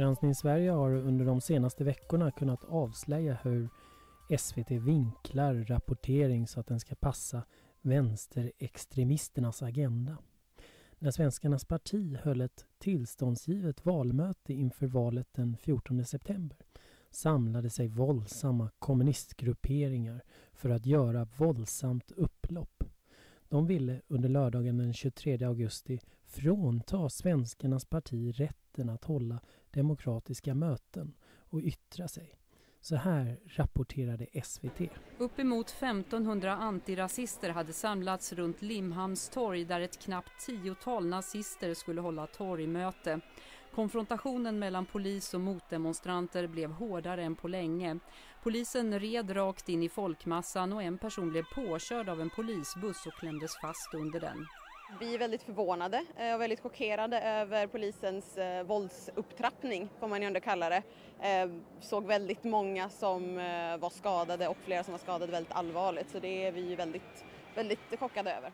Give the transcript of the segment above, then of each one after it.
Granskning Sverige har under de senaste veckorna kunnat avslöja hur SVT vinklar rapportering så att den ska passa vänsterextremisternas agenda. När Svenskarnas parti höll ett tillståndsgivet valmöte inför valet den 14 september samlade sig våldsamma kommunistgrupperingar för att göra våldsamt upplopp. De ville under lördagen den 23 augusti frånta Svenskarnas parti rätten att hålla demokratiska möten och yttra sig. Så här rapporterade SVT. Uppemot 1500 antirasister hade samlats runt Limhamns torg där ett knappt tiotal nazister skulle hålla torgmöte. Konfrontationen mellan polis och motdemonstranter blev hårdare än på länge. Polisen red rakt in i folkmassan och en person blev påkörd av en polisbuss och klämdes fast under den. Vi är väldigt förvånade eh, och väldigt chockerade över polisens eh, våldsupptrappning, får man ju ändå kalla det. Eh, såg väldigt många som var skadade och flera som var skadade väldigt allvarligt, så det är vi väldigt, väldigt chockade över.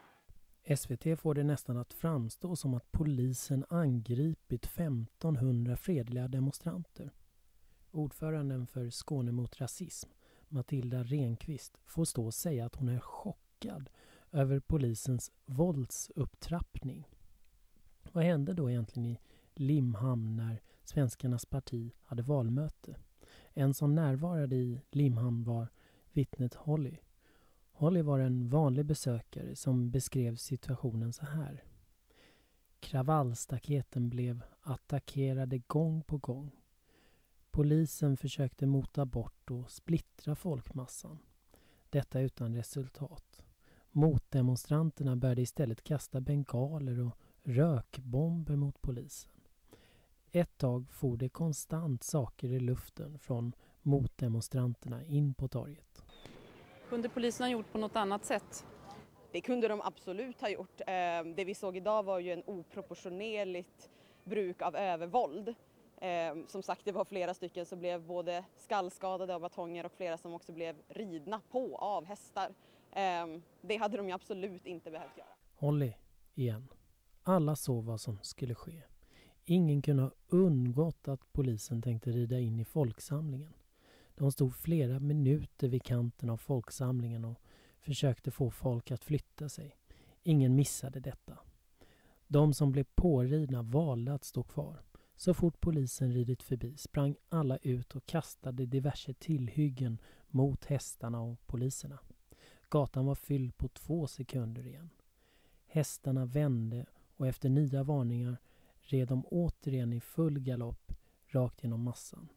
SVT får det nästan att framstå som att polisen angripit 1500 fredliga demonstranter. Ordföranden för Skåne mot rasism, Matilda Renqvist, får stå och säga att hon är chockad över polisens våldsupptrappning. Vad hände då egentligen i Limhamn när Svenskarnas parti hade valmöte? En som närvarade i Limhamn var vittnet Holly. Holly var en vanlig besökare som beskrev situationen så här. Kravallstaketen blev attackerade gång på gång. Polisen försökte mota bort och splittra folkmassan. Detta utan resultat. Motdemonstranterna började istället kasta bengaler och rökbomber mot polisen. Ett tag for det konstant saker i luften från motdemonstranterna in på torget. Kunde polisen ha gjort på något annat sätt? Det kunde de absolut ha gjort. Ehm, det vi såg idag var ju en oproportionerligt bruk av övervåld. Ehm, som sagt, det var flera stycken som blev både skallskadade av batonger och flera som också blev ridna på av hästar. Ehm, det hade de ju absolut inte behövt göra. Holly, igen. Alla såg vad som skulle ske. Ingen kunde ha undgått att polisen tänkte rida in i folksamlingen. De stod flera minuter vid kanten av folksamlingen och försökte få folk att flytta sig. Ingen missade detta. De som blev påridna valde att stå kvar. Så fort polisen ridit förbi sprang alla ut och kastade diverse tillhyggen mot hästarna och poliserna. Gatan var fylld på två sekunder igen. Hästarna vände och efter nya varningar red de återigen i full galopp rakt genom massan.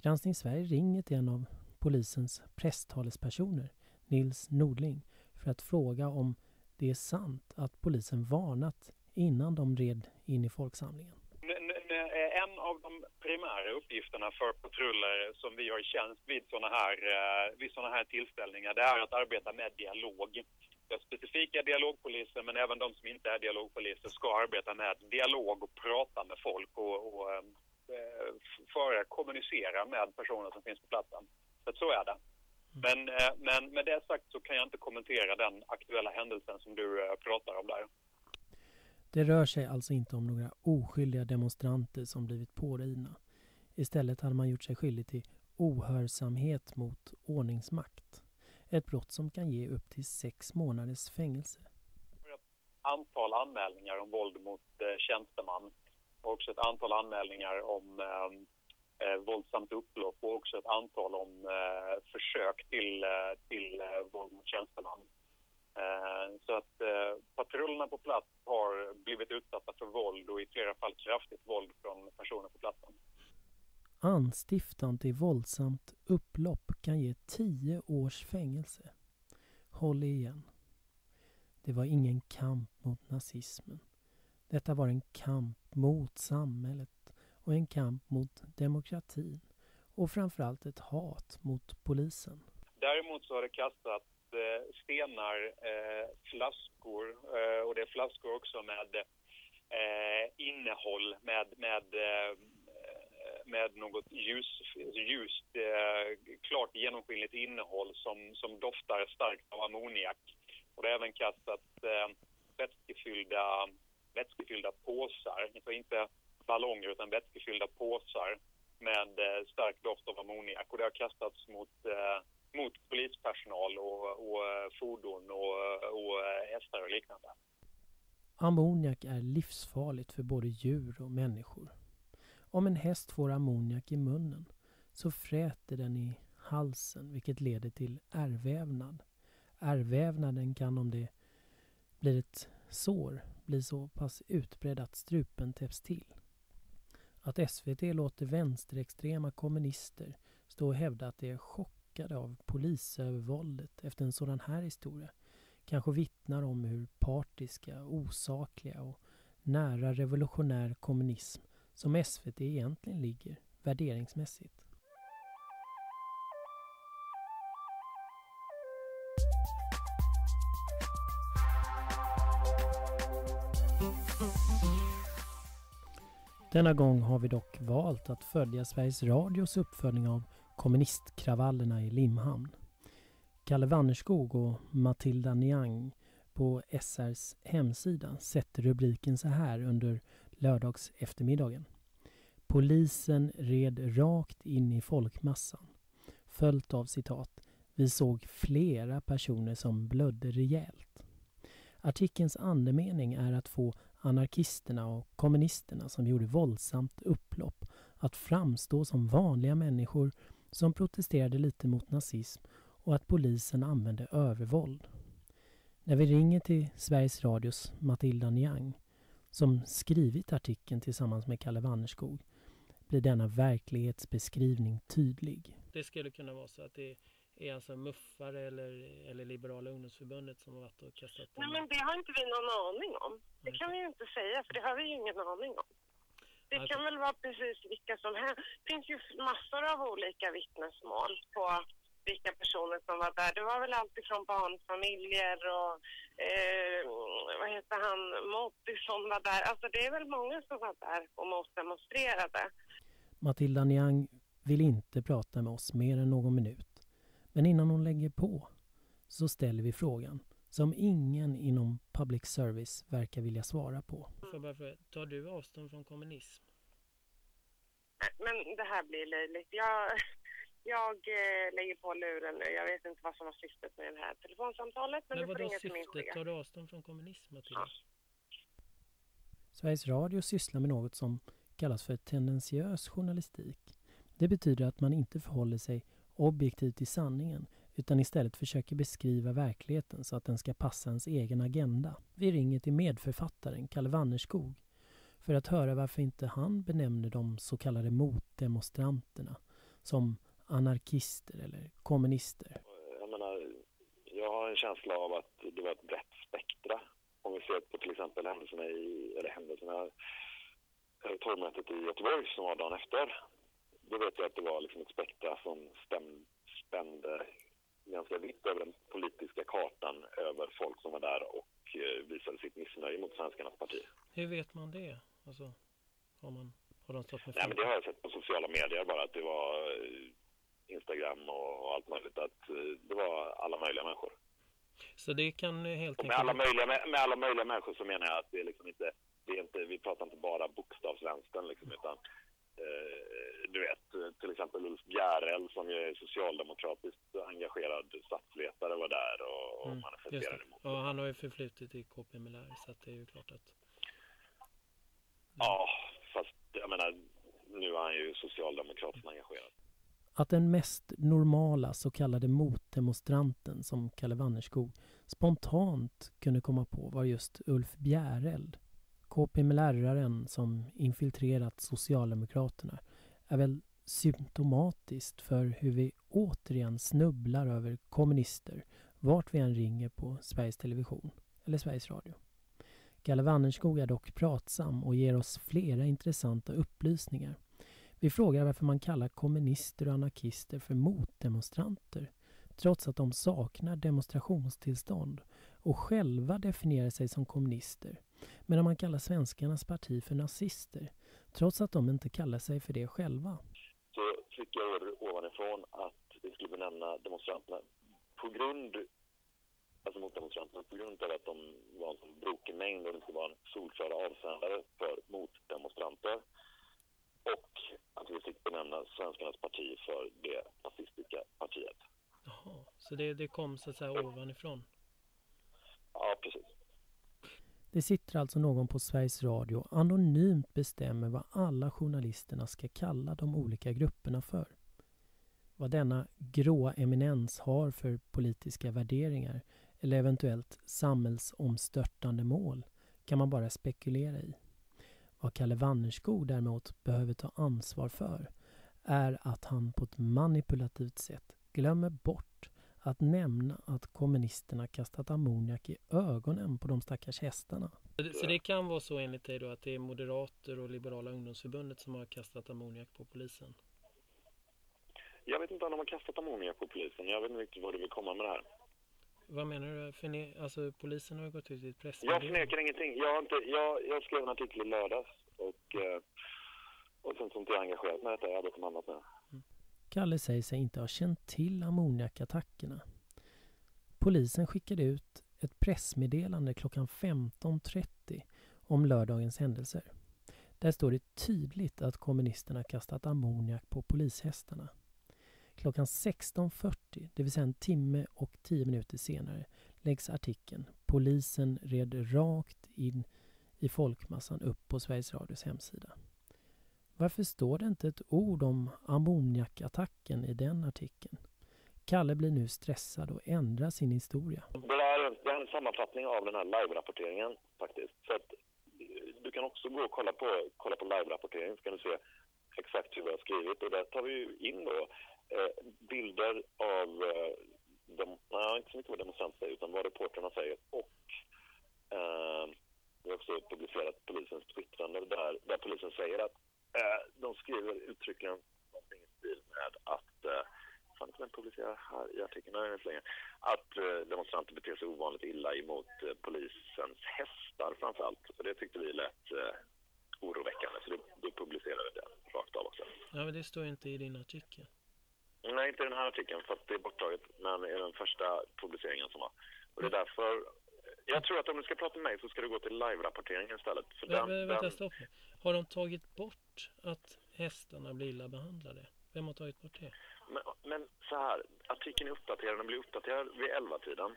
Granskning Sverige ringer till en av polisens presstalespersoner, Nils Nordling, för att fråga om det är sant att polisen varnat innan de red in i folksamlingen. En av de primära uppgifterna för patruller som vi har i tjänst vid sådana här, eh, vid såna här tillställningar det är att arbeta med dialog. Det specifika dialogpoliser men även de som inte är dialogpoliser ska arbeta med dialog och prata med folk och, och eh, föra, kommunicera med personer som finns på platsen. Så, så är det. Men, eh, men med det sagt så kan jag inte kommentera den aktuella händelsen som du pratar om där. Det rör sig alltså inte om några oskyldiga demonstranter som blivit pårivna. Istället hade man gjort sig skyldig till ohörsamhet mot ordningsmakt. Ett brott som kan ge upp till sex månaders fängelse. Ett antal anmälningar om våld mot eh, tjänsteman och också ett antal anmälningar om eh, eh våldsamt upplopp och också ett antal om eh, försök till, eh, till eh, våld mot tjänsteman. Eh, så att eh, patrullerna på plats har blivit utsatta för våld och i flera fall kraftigt våld från personer på platsen. Anstiftan till våldsamt upplopp kan ge tio års fängelse. Håll igen. Det var ingen kamp mot nazismen. Detta var en kamp mot samhället och en kamp mot demokratin och framförallt ett hat mot polisen. Däremot så har det kastat Eh, stenar, eh, flaskor eh, och det är flaskor också med eh, innehåll med, med eh, med något ljus, ljust, klart genomskinligt innehåll som, som doftar starkt av ammoniak. Och det har även kastat vätskefyllda, vätskefyllda påsar. Alltså inte ballonger utan vätskefyllda påsar med eh, stark doft av ammoniak och det har kastats mot, eh, mot polispersonal och, och eh, fordon och, och eh, hästar och liknande. Ammoniak är livsfarligt för både djur och människor. Om en häst får ammoniak i munnen så fräter den i halsen vilket leder till ärrvävnad. Ärrvävnaden kan om det blir ett sår bli så pass utbredd att strupen täpps till. Att SVT låter vänsterextrema kommunister stå och hävda att det är chock chockade av polisövervåldet efter en sådan här historia kanske vittnar om hur partiska, osakliga och nära revolutionär kommunism som SVT egentligen ligger värderingsmässigt. Denna gång har vi dock valt att följa Sveriges Radios uppföljning av kommunistkravallerna i Limhamn. Kalle Wannerskog och Matilda Niang på SRs hemsida sätter rubriken så här under lördags eftermiddagen. Polisen red rakt in i folkmassan. Följt av citat. Vi såg flera personer som blödde rejält. Artikelns andemening är att få anarkisterna och kommunisterna som gjorde våldsamt upplopp att framstå som vanliga människor som protesterade lite mot nazism och att polisen använde övervåld. När vi ringer till Sveriges Radios Matilda Niang som skrivit artikeln tillsammans med Kalle Wannerskog blir denna verklighetsbeskrivning tydlig. Det skulle kunna vara så att det är alltså muffare eller, eller Liberala ungdomsförbundet som har varit och kastat Nej men det har inte vi någon aning om. Det kan vi ju inte säga för det har vi ju ingen aning om. Det alltså. kan väl vara precis vilka som helst. Det finns ju massor av olika vittnesmål på vilka personer som var där. Det var väl alltifrån barnfamiljer och eh, vad heter han, Mottisson var där. Alltså det är väl många som var där och motdemonstrerade. Matilda Niang vill inte prata med oss mer än någon minut. Men innan hon lägger på så ställer vi frågan som ingen inom public service verkar vilja svara på. tar du avstånd från kommunism? Men det här blir löjligt. Jag, jag eh, lägger på luren nu. Jag vet inte vad som var syftet med det här telefonsamtalet. Men, men vad är syftet? Tar du avstånd från kommunism, Matilda? Ja. Sveriges Radio sysslar med något som kallas för tendensiös journalistik. Det betyder att man inte förhåller sig objektivt till sanningen utan istället försöker beskriva verkligheten så att den ska passa ens egen agenda. Vi ringer till medförfattaren Kalle Wannerskog för att höra varför inte han benämner de så kallade motdemonstranterna som anarkister eller kommunister. Jag menar, jag har en känsla av att det var ett brett spektra. Om vi ser på till exempel händelserna i, eller händelserna, eh, torgmötet i Göteborg som var dagen efter då vet jag att det var liksom ett spektra som vitt över den politiska kartan över folk som var där och eh, visade sitt missnöje mot Svenskarnas parti. Hur vet man det? Alltså, har, man, har de stått med Nej, men Det har jag sett på sociala medier bara att det var eh, Instagram och, och allt möjligt. Att eh, det var alla möjliga människor. Så det kan helt enkelt... Med alla, möjliga, med, med, alla möjliga människor så menar jag att det är liksom inte, det är inte vi pratar inte bara bokstavsvänstern liksom, utan Eh, du vet, till exempel Ulf Bjärel som är socialdemokratiskt engagerad statsvetare var där och, och mm, manifesterade emot. Ja, han har ju förflutit i KP Milär så att det är ju klart att... Ja, fast jag menar, nu är han ju socialdemokratiskt engagerad. Att den mest normala så kallade motdemonstranten som Kalle Wannerskog spontant kunde komma på var just Ulf Bjäreld KPML-aren som infiltrerat Socialdemokraterna är väl symptomatiskt för hur vi återigen snubblar över kommunister vart vi än ringer på Sveriges Television eller Sveriges Radio. Galle Wannerskog är dock pratsam och ger oss flera intressanta upplysningar. Vi frågar varför man kallar kommunister och anarkister för motdemonstranter trots att de saknar demonstrationstillstånd och själva definierar sig som kommunister medan man kallar svenskarnas parti för nazister trots att de inte kallar sig för det själva. Så fick jag order ovanifrån att vi skulle benämna demonstranterna på grund alltså motdemonstranterna, på grund av att de var en sån brokig mängd och inte var en solklara avsändare för motdemonstranter. Och att vi fick benämna Svenskarnas parti för det nazistiska partiet. Jaha, så det, det kom så att säga ovanifrån? Ja, precis. Det sitter alltså någon på Sveriges Radio och anonymt bestämmer vad alla journalisterna ska kalla de olika grupperna för. Vad denna gråa eminens har för politiska värderingar eller eventuellt samhällsomstörtande mål kan man bara spekulera i. Vad Kalle Wannerskog däremot behöver ta ansvar för är att han på ett manipulativt sätt glömmer bort att nämna att kommunisterna kastat ammoniak i ögonen på de stackars hästarna. Så det kan vara så enligt dig då att det är Moderater och Liberala ungdomsförbundet som har kastat ammoniak på polisen? Jag vet inte om de har kastat ammoniak på polisen. Jag vet inte riktigt vad du vill komma med det här. Vad menar du? Förne alltså polisen har ju gått ut i ett Jag pressmeddelande. förnekar ingenting. Jag, har inte, jag, jag skrev en artikel i lördags och, eh, och sen så inte jag engagerat mig i detta. Jag har arbetat med annat nu. Kalle säger sig inte ha känt till ammoniakattackerna. Polisen skickade ut ett pressmeddelande klockan 15.30 om lördagens händelser. Där står det tydligt att kommunisterna kastat ammoniak på polishästarna. Klockan 16.40, det vill säga en timme och tio minuter senare, läggs artikeln Polisen red rakt in i folkmassan upp på Sveriges Radios hemsida. Varför står det inte ett ord om ammoniakattacken i den artikeln? Kalle blir nu stressad och ändrar sin historia. Det, är, är en sammanfattning av den här live-rapporteringen faktiskt. Så att, eh, du kan också gå och kolla på, kolla på live-rapporteringen så kan du se exakt hur vi har skrivit. Och där tar vi ju in då eh, bilder av, eh, dem, nej, inte så mycket vad demonstranter säger utan vad reportrarna säger. Och eh, vi har också publicerat polisens twittrande där, där polisen säger att de skriver uttryckligen någonting i stil med att eh, fan kan jag publicera här i artikeln, nej, inte längre, att eh, demonstranter beter sig ovanligt illa emot eh, polisens hästar framför allt. Och det tyckte vi lät eh, oroväckande, så då, publicerade vi det rakt av också. Ja, men det står inte i din artikel. Nej, inte i den här artikeln för att det är borttaget, men i den första publiceringen som var. Och det är därför, jag tror att om du ska prata med mig så ska du gå till live-rapporteringen istället. För Vä- den, vä- vänta, den, stopp. Har de tagit bort att hästarna blir illa behandlade? Vem har tagit bort det? men, men så här, artikeln är uppdaterad, den blir uppdaterad vid 11-tiden.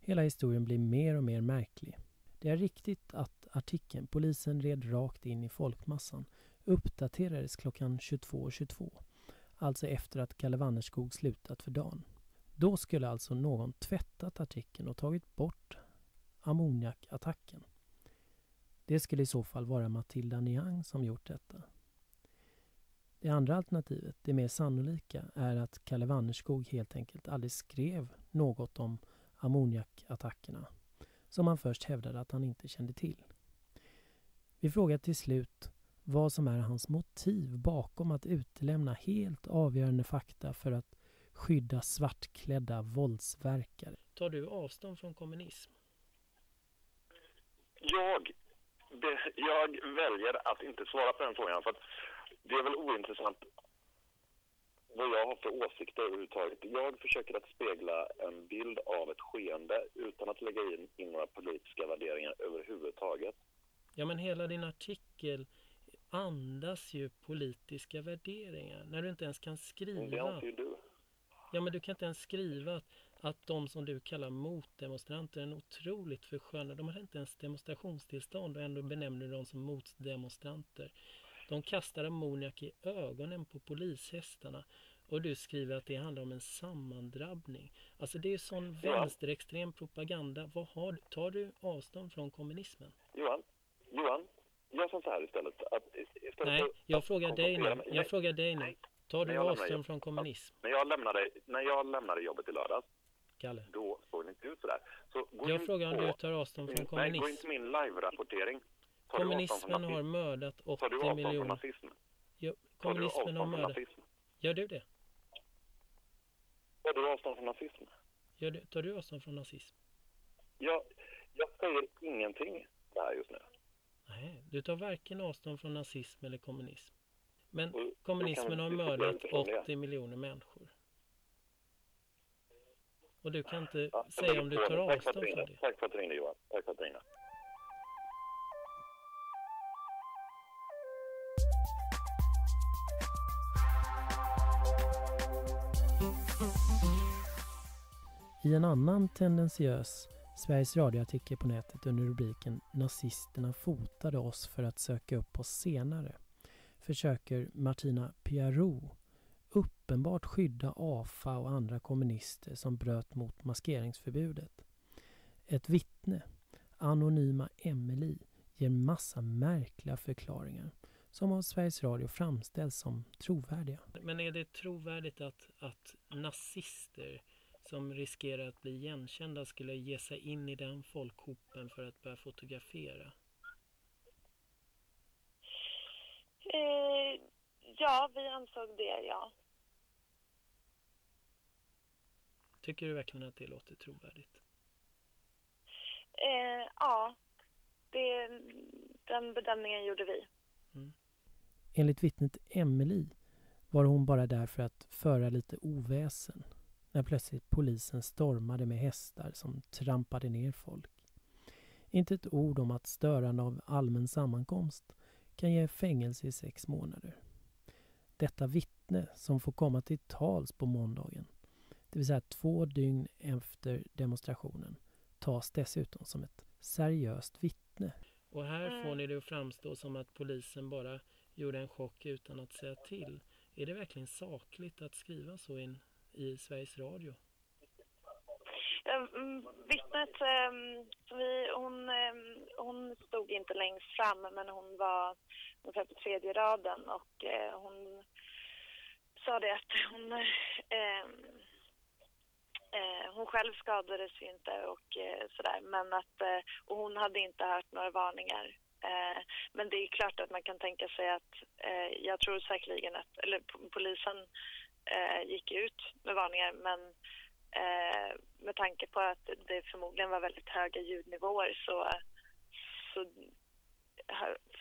Hela historien blir mer och mer märklig. Det är riktigt att artikeln Polisen red rakt in i folkmassan uppdaterades klockan 22.22. Alltså efter att Kalle Wannerskog slutat för dagen. Då skulle alltså någon tvättat artikeln och tagit bort ammoniakattacken. Det skulle i så fall vara Matilda Niang som gjort detta. Det andra alternativet, det mer sannolika, är att Kalle Wannerskog helt enkelt aldrig skrev något om ammoniakattackerna som han först hävdade att han inte kände till. Vi frågar till slut vad som är hans motiv bakom att utelämna helt avgörande fakta för att skydda svartklädda våldsverkare. Tar du avstånd från kommunism? Jag, det, jag väljer att inte svara på den frågan för att det är väl ointressant vad jag har för åsikter överhuvudtaget. Jag försöker att spegla en bild av ett skeende utan att lägga in, in några politiska värderingar överhuvudtaget. Ja, men hela din artikel andas ju politiska värderingar när du inte ens kan Det skriva. anser ju du. Ja, men du kan inte ens skriva att, att de som du kallar motdemonstranter är en otroligt försköna. De har inte ens demonstrationstillstånd och ändå benämner du dem som motdemonstranter. De kastar ammoniak i ögonen på polishästarna och du skriver att det handlar om en sammandrabbning. Alltså det är sån Ja. vänsterextrem propaganda. Vad har, du- tar du avstånd från kommunismen? Johan, Johan, jag sa så här istället. Att istället Nej, jag frågar dig nu. Jag frågar dig nu. Tar du avstånd ju- från kommunism? När jag lämnade, när jag lämnade jobbet i lördags, Kalle. då såg det inte ut sådär. Så Jag frågar om på, du tar avstånd från Nej, gå in kommunism. till min live-rapportering. Kommunismen har mördat Tar du 80 avstånd från miljoner. nazism? Du kommunismen har mördat. nazism? Gör du det? Tar du avstånd från nazism? Gör du? Tar du avstånd från nazism? Jag, jag säger ingenting där just nu. Nej, du tar varken avstånd från nazism eller kommunism. Men Och kommunismen har mördat utifrån det. 80 miljoner människor. Och du kan inte Ja, säga om du tar avstånd från det? Tack för att du ringde Johan. Tack för att du ringde. I en annan tendensiös Sveriges Radio-artikel på nätet under rubriken Nazisterna fotade oss för att söka upp oss senare försöker Martina Piarou uppenbart skydda AFA och andra kommunister som bröt mot maskeringsförbudet. Ett vittne, anonyma Emily, ger massa märkliga förklaringar som av Sveriges Radio framställs som trovärdiga. Men är det trovärdigt att, att nazister som riskerar att bli igenkända skulle ge sig in i den folkhopen för att börja fotografera? Eh, ja, vi ansåg det, ja. Tycker du verkligen att det låter trovärdigt? Eh, ja, det, den bedömningen gjorde vi. Enligt vittnet Emily var hon bara där för att föra lite oväsen när plötsligt polisen stormade med hästar som trampade ner folk. Inte ett ord om att störande av allmän sammankomst kan ge fängelse i sex månader. Detta vittne som får komma till tals på måndagen, det vill säga två dygn efter demonstrationen, tas dessutom som ett seriöst vittne. Och här får ni det att framstå som att polisen bara gjorde en chock utan att säga till. Är det verkligen sakligt att skriva så in i Sveriges Radio? Mm, Vittnet, eh, som vi, hon, eh, hon stod inte längst fram men hon var ungefär på tredje raden och eh, hon sa det att hon, eh, eh, hon själv skadades ju inte och eh, sådär men att eh, och hon hade inte hört några varningar. Eh, men det är klart att man kan tänka sig att eh, jag tror säkerligen att eller, polisen eh, gick ut med varningar men eh, med tanke på att det förmodligen var väldigt höga ljudnivåer så, så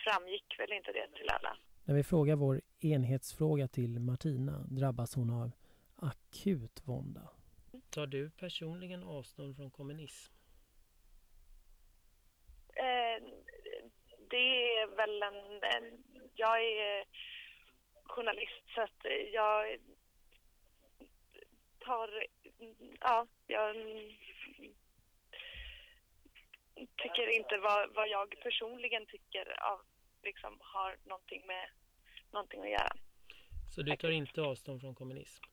framgick väl inte det till alla. När vi frågar vår enhetsfråga till Martina drabbas hon av akut vånda. Tar du personligen avstånd från kommunism? Eh, det är väl en, en... Jag är journalist så att jag tar... Ja, jag tycker inte vad, vad jag personligen tycker av, liksom, har någonting med någonting att göra. Så du tar inte avstånd från kommunism?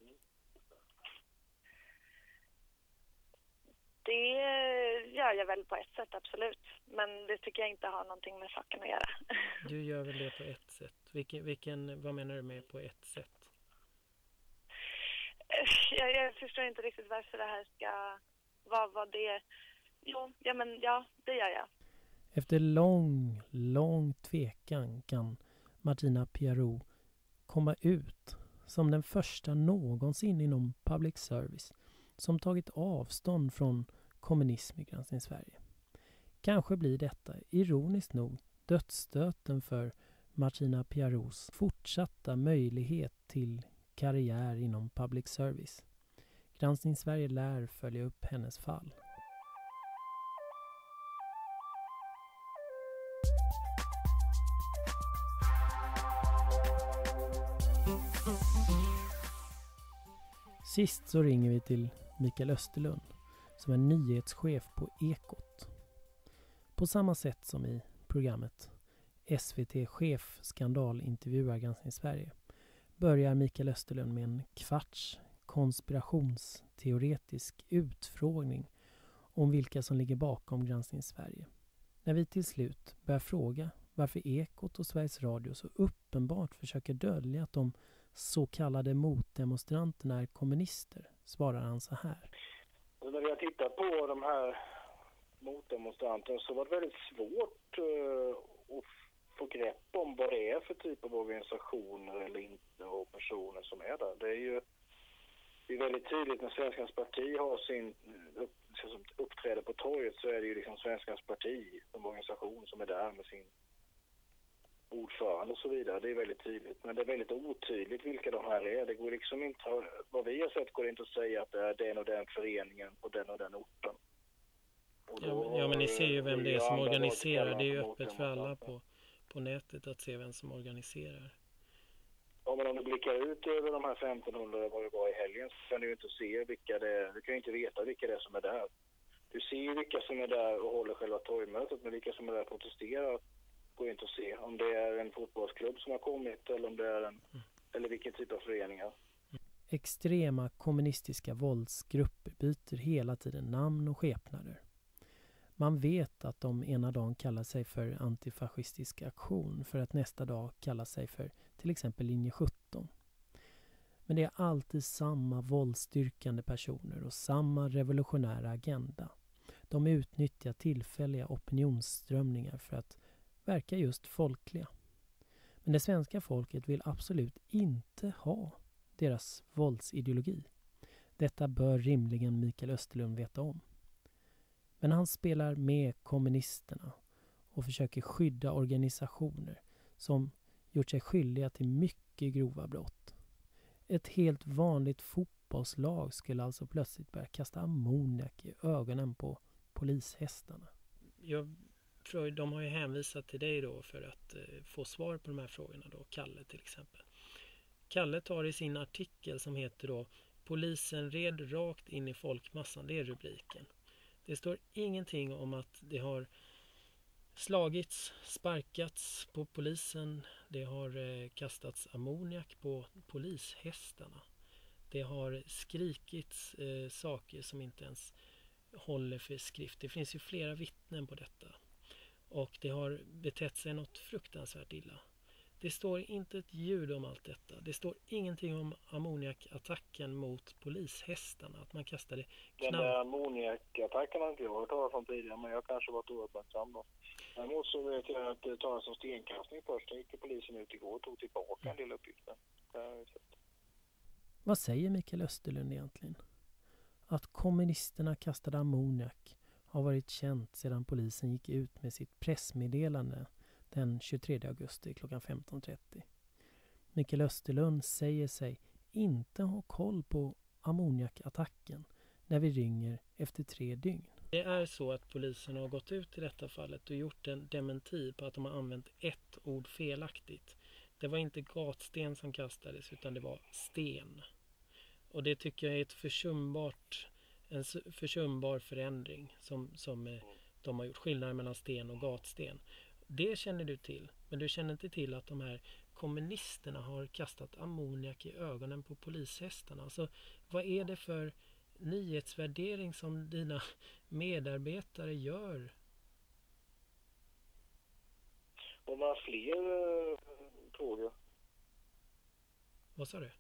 Det gör jag väl på ett sätt, absolut. Men det tycker jag inte har någonting med saken att göra. Du gör väl det på ett sätt? Vilken, vilken, vad menar du med på ett sätt? Jag, jag förstår inte riktigt varför det här ska... Vad var det... Jo, ja men ja, det gör jag. Efter lång, lång tvekan kan Martina Piarou komma ut som den första någonsin inom public service som tagit avstånd från kommunism i Granskning Sverige. Kanske blir detta, ironiskt nog, dödsstöten för Martina Piaros fortsatta möjlighet till karriär inom public service. Granskning Sverige lär följa upp hennes fall. Sist så ringer vi till Mikael Österlund som är nyhetschef på Ekot. På samma sätt som i programmet SVT-chef skandalintervjuar Granskning Sverige börjar Mikael Österlund med en kvarts konspirationsteoretisk utfrågning om vilka som ligger bakom Granskning Sverige. När vi till slut börjar fråga varför Ekot och Sveriges Radio så uppenbart försöker dölja att de så kallade motdemonstranterna är kommunister svarar han så här. När vi har tittat på de här motdemonstranterna så var det väldigt svårt eh, att få grepp om vad det är för typ av organisationer eller inte och personer som är där. Det är ju det är väldigt tydligt när Svenskans parti har sin upp, uppträder på torget så är det ju liksom Svenskans parti som organisation som är där med sin ordförande och så vidare. Det är väldigt tydligt. Men det är väldigt otydligt vilka de här är. Det går liksom inte, vad vi har sett går det inte att säga att det är den och den föreningen på den och den orten. Och ja, ja, men ni ser ju vem det är som organiserar. Det är ju öppet för alla på, på nätet att se vem som organiserar. Ja, men om du blickar ut över de här 1500 vad det var i helgen så kan du ju inte se vilka det är. Du kan ju inte veta vilka det är som är där. Du ser ju vilka som är där och håller själva torgmötet, men vilka som är där och protesterar går inte att se. Om det är en fotbollsklubb som har kommit eller om det är en, eller vilken typ av föreningar. Extrema kommunistiska våldsgrupper byter hela tiden namn och skepnader. Man vet att de ena dagen kallar sig för antifascistisk aktion för att nästa dag kalla sig för till exempel linje 17. Men det är alltid samma våldsdyrkande personer och samma revolutionära agenda. De utnyttjar tillfälliga opinionsströmningar för att verkar just folkliga. Men det svenska folket vill absolut inte ha deras våldsideologi. Detta bör rimligen Mikael Österlund veta om. Men han spelar med kommunisterna och försöker skydda organisationer som gjort sig skyldiga till mycket grova brott. Ett helt vanligt fotbollslag skulle alltså plötsligt börja kasta ammoniak i ögonen på polishästarna. Jag, de har ju hänvisat till dig då för att eh, få svar på de här frågorna då, Kalle till exempel. Kalle tar i sin artikel som heter då Polisen red rakt in i folkmassan, det är rubriken. Det står ingenting om att det har slagits, sparkats på polisen. Det har eh, kastats ammoniak på polishästarna. Det har skrikits eh, saker som inte ens håller för skrift. Det finns ju flera vittnen på detta. Och det har betett sig något fruktansvärt illa. Det står inte ett ljud om allt detta. Det står ingenting om ammoniakattacken mot polishästarna. Att man kastade knall... Den där ammoniakattacken har inte jag hört talas om tidigare, men jag kanske varit ouppmärksam då. Däremot så vet jag att det talades om stenkastning först. Sen gick polisen ut igår och tog tillbaka en del uppgifter. Vad säger Mikael Österlund egentligen? Att kommunisterna kastade ammoniak har varit känt sedan polisen gick ut med sitt pressmeddelande den 23 augusti klockan 15.30. Mikael Österlund säger sig inte ha koll på ammoniakattacken när vi ringer efter tre dygn. Det är så att polisen har gått ut i detta fallet och gjort en dementi på att de har använt ett ord felaktigt. Det var inte gatsten som kastades utan det var sten. Och det tycker jag är ett försumbart, en försumbar förändring som, som eh, de har gjort. Skillnaden mellan sten och gatsten. Det känner du till. Men du känner inte till att de här kommunisterna har kastat ammoniak i ögonen på polishästarna. Alltså, vad är det för nyhetsvärdering som dina medarbetare gör? Har man fler äh, frågor? Vad sa du?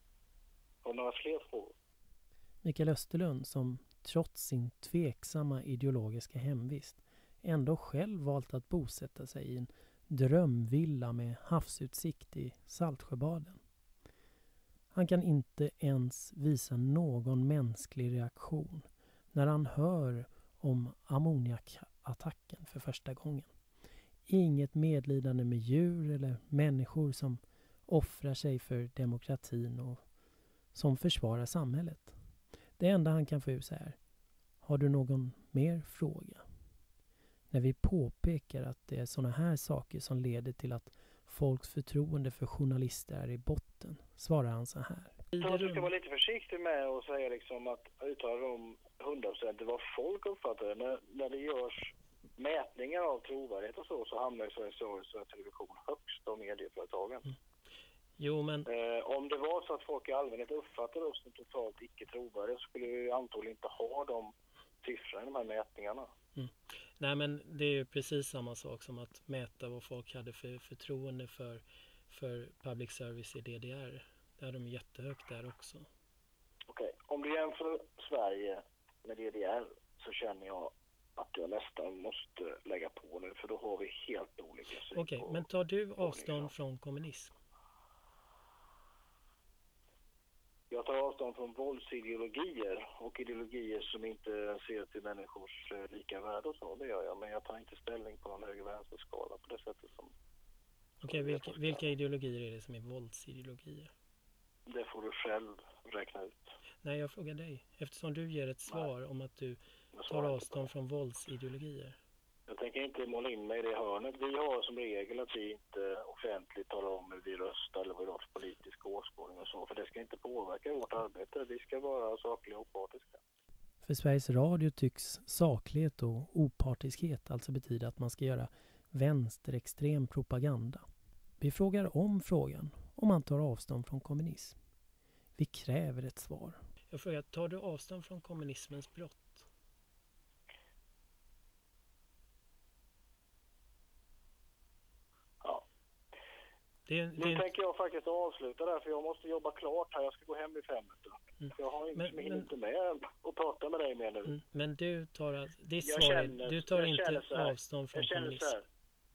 Har några fler frågor? Mikael Österlund som trots sin tveksamma ideologiska hemvist ändå själv valt att bosätta sig i en drömvilla med havsutsikt i Saltsjöbaden. Han kan inte ens visa någon mänsklig reaktion när han hör om ammoniakattacken för första gången. Inget medlidande med djur eller människor som offrar sig för demokratin och som försvarar samhället. Det enda han kan få ur sig är Har du någon mer fråga? När vi påpekar att det är sådana här saker som leder till att folks förtroende för journalister är i botten, svarar han så här. Jag tror att du ska vara lite försiktig med att säga liksom att uttala dem hundraprocentigt vad folk uppfattar det. När, när det görs mätningar av trovärdighet och så, så hamnar Sveriges Radio och Television högst av medieföretagen. Mm. Jo, men... Eh, om det var så att folk i allmänhet uppfattade oss som totalt icke trovärdiga så skulle vi antagligen inte ha de siffrorna i de här mätningarna. Mm. Nej men det är ju precis samma sak som att mäta vad folk hade för förtroende för, för public service i DDR. Där är de jättehögt där också. Okej, okay. om du jämför Sverige med DDR så känner jag att jag nästan måste lägga på nu för då har vi helt olika syn Okej, okay, men tar du avstånd från kommunism? Jag tar avstånd från våldsideologier och ideologier som inte ser till människors eh, lika värde och så, det gör jag. Men jag tar inte ställning på någon höger-vänster-skala på det sättet som Okej, vilka, vilka ideologier är det som är våldsideologier? Det får du själv räkna ut. Nej, jag frågar dig. Eftersom du ger ett svar om att du tar avstånd från våldsideologier. Jag tänker inte måla in mig i det hörnet. Vi har som regel att vi inte offentligt talar om hur vi röstar eller vad vi har för politisk åskådning och så. För det ska inte påverka vårt arbete. Vi ska vara sakliga och opartiska. För Sveriges Radio tycks saklighet och opartiskhet alltså betyda att man ska göra vänsterextrem propaganda. Vi frågar om frågan om man tar avstånd från kommunism. Vi kräver ett svar. Jag frågar, tar du avstånd från kommunismens brott? Ja. Det, Nu det, är- tänker jag faktiskt avsluta där för jag måste jobba klart här. Jag ska gå hem i fem minuter. Mm. Jag har inte, Men- men, inte med och prata med dig mer nu. mm, men du tar, svar är, känner- du tar inte avstånd från Jag känner kommunism.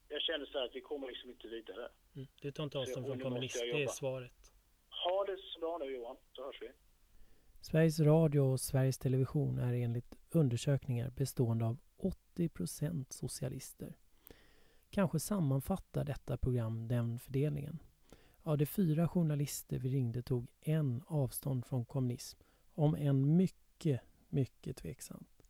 Jag känner så här att vi kommer liksom inte vidare. Mm, du tar inte avstånd från nu kommunism, det är svaret. Ha det så bra nu Johan, så hörs vi. Sveriges Radio och Sveriges Television är enligt undersökningar bestående av 80% socialister. Kanske sammanfattar detta program den fördelningen. Av de fyra journalister vi ringde tog en avstånd från kommunism, om en mycket, mycket tveksamt.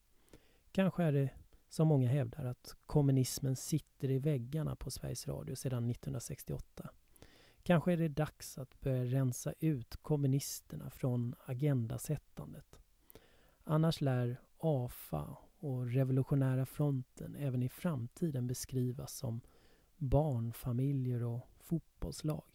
Kanske är det som många hävdar att kommunismen sitter i väggarna på Sveriges Radio sedan 1968. Kanske är det dags att börja rensa ut kommunisterna från agendasättandet. Annars lär AFA och Revolutionära fronten även i framtiden beskrivas som barnfamiljer och fotbollslag.